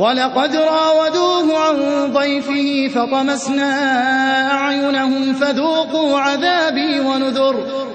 وَلَقَدْ رَاوَدُوهُ عَن ضَيْفِهِ فَطَمَسْنَا أَعْيُنَهُمْ فَذُوقُوا عَذَابِي وَنُذُرِ.